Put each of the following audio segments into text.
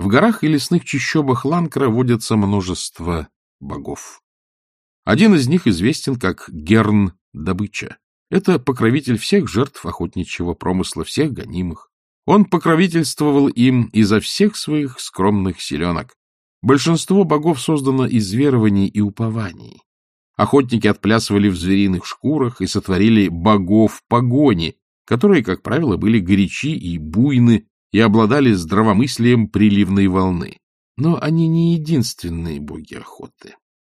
В горах и лесных чащобах Ланкра водится множество богов. Один из них известен как Герн Добыча. Это покровитель всех жертв охотничьего промысла, всех гонимых. Он покровительствовал им изо всех своих скромных селенок. Большинство богов создано из верований и упований. Охотники отплясывали в звериных шкурах и сотворили богов погони, которые, как правило, были горячи и буйны и обладали здравомыслием приливной волны. Но они не единственные боги охоты.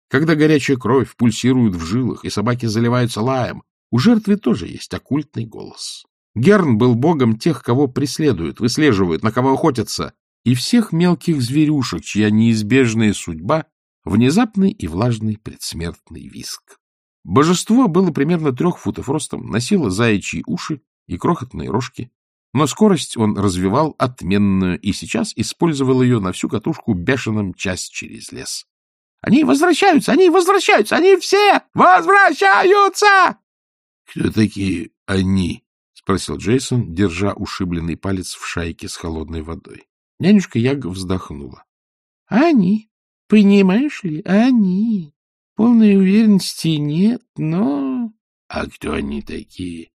Когда горячая кровь пульсирует в жилах и собаки заливаются лаем, у жертвы тоже есть оккультный голос. Герн был богом тех, кого преследуют, выслеживают, на кого охотятся, и всех мелких зверюшек, чья неизбежная судьба — внезапный и влажный предсмертный виск. Божество было примерно трех футов ростом, носило заячьи уши и крохотные рожки, но скорость он развивал отменную и сейчас использовал ее на всю катушку бешеным час через лес. — Они возвращаются! Они возвращаются! Они все возвращаются! — Кто такие они? — спросил Джейсон, держа ушибленный палец в шайке с холодной водой. Нянюшка Яг вздохнула. — Они, понимаешь ли, они. Полной уверенности нет, но... — А кто они такие?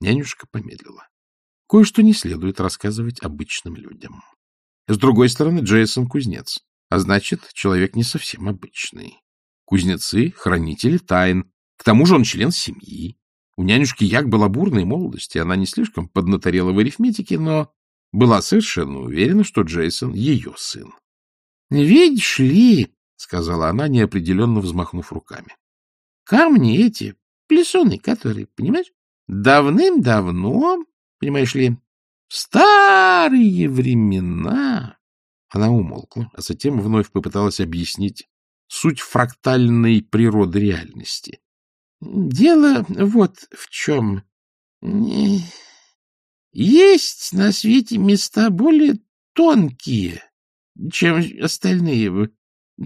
Нянюшка помедлила. Кое-что не следует рассказывать обычным людям. С другой стороны, Джейсон — кузнец, а значит, человек не совсем обычный. Кузнецы — хранители тайн. К тому же он член семьи. У нянюшки Як была бурная молодость, и она не слишком поднаторела в арифметике, но была совершенно уверена, что Джейсон — ее сын. — Видишь ли, — сказала она, неопределенно взмахнув руками, — камни эти, плесуны, которые, понимаешь, давным-давно, понимаешь ли, старые времена... Она умолкла, а затем вновь попыталась объяснить суть фрактальной природы реальности. Дело вот в чем. Есть на свете места более тонкие, чем остальные.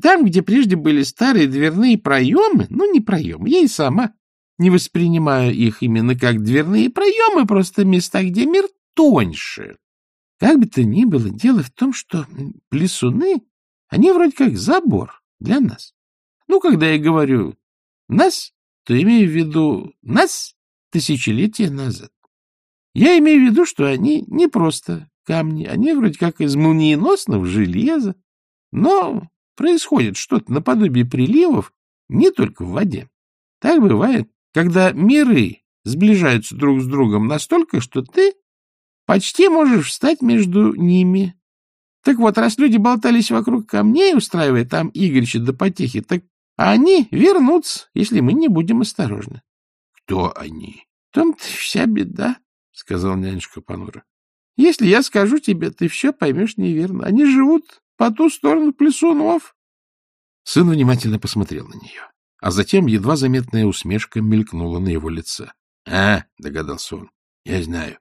Там, где прежде были старые дверные проемы, ну, не проемы, я и сама не воспринимаю их именно как дверные проемы, просто места, где мир тоньше. Как бы то ни было, дело в том, что плесуны, они вроде как забор для нас. Ну, когда я говорю «нас», то имею в виду нас тысячелетия назад. Я имею в виду, что они не просто камни, они вроде как из молниеносного железа, но происходит что-то наподобие приливов не только в воде. Так бывает, когда миры сближаются друг с другом настолько, что ты почти можешь встать между ними. Так вот, раз люди болтались вокруг камней, устраивая там игрища до потехи, так они вернутся, если мы не будем осторожны. — Кто они? — В том-то вся беда, — сказал нянюшка понуро. — Если я скажу тебе, ты все поймешь неверно. Они живут по ту сторону плесунов. Сын внимательно посмотрел на нее, а затем едва заметная усмешка мелькнула на его лице. — А, — догадался он, — я знаю.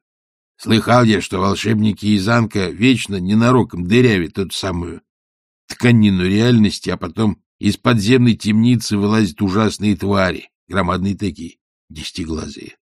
Слыхал я, что волшебники из Анка вечно ненароком дырявят эту самую тканину реальности, а потом из подземной темницы вылазят ужасные твари, громадные такие, десятиглазые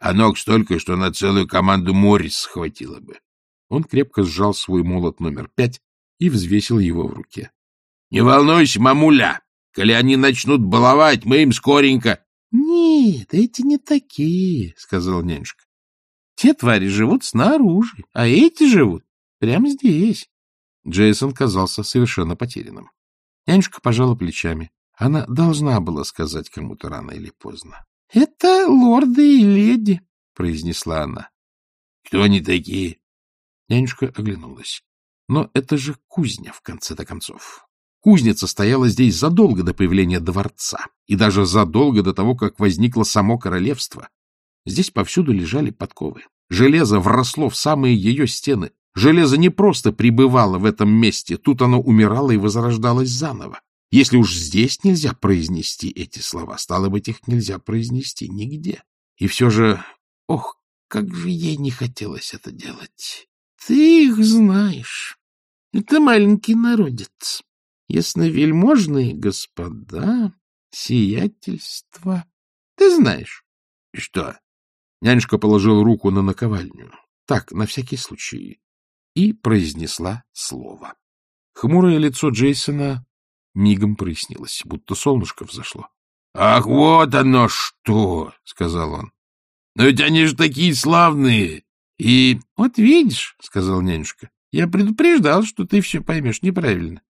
а ног столько, что на целую команду Моррис схватило бы. Он крепко сжал свой молот номер пять и взвесил его в руке. — Не волнуйся, мамуля! Коли они начнут баловать, мы им скоренько... — Нет, эти не такие, — сказал нянюшка. — Те твари живут снаружи, а эти живут прямо здесь. Джейсон казался совершенно потерянным. Нянюшка пожала плечами. Она должна была сказать кому-то рано или поздно. — Это лорды и леди, — произнесла она. — Кто они такие? Нянюшка оглянулась. Но это же кузня, в конце-то концов. Кузница стояла здесь задолго до появления дворца и даже задолго до того, как возникло само королевство. Здесь повсюду лежали подковы. Железо вросло в самые ее стены. Железо не просто пребывало в этом месте, тут оно умирало и возрождалось заново. Если уж здесь нельзя произнести эти слова, стало быть, их нельзя произнести нигде. И все же, ох, как же ей не хотелось это делать. Ты их знаешь. Это маленький народец. Ясновельможные господа, сиятельства. Ты знаешь. Что? Нянюшка положил руку на наковальню. Так, на всякий случай. И произнесла слово. Хмурое лицо Джейсона мигом прояснилось, будто солнышко взошло. — Ах, вот оно что! — сказал он. — Но ведь они же такие славные! И... — Вот видишь, — сказал нянюшка, — я предупреждал, что ты все поймешь неправильно.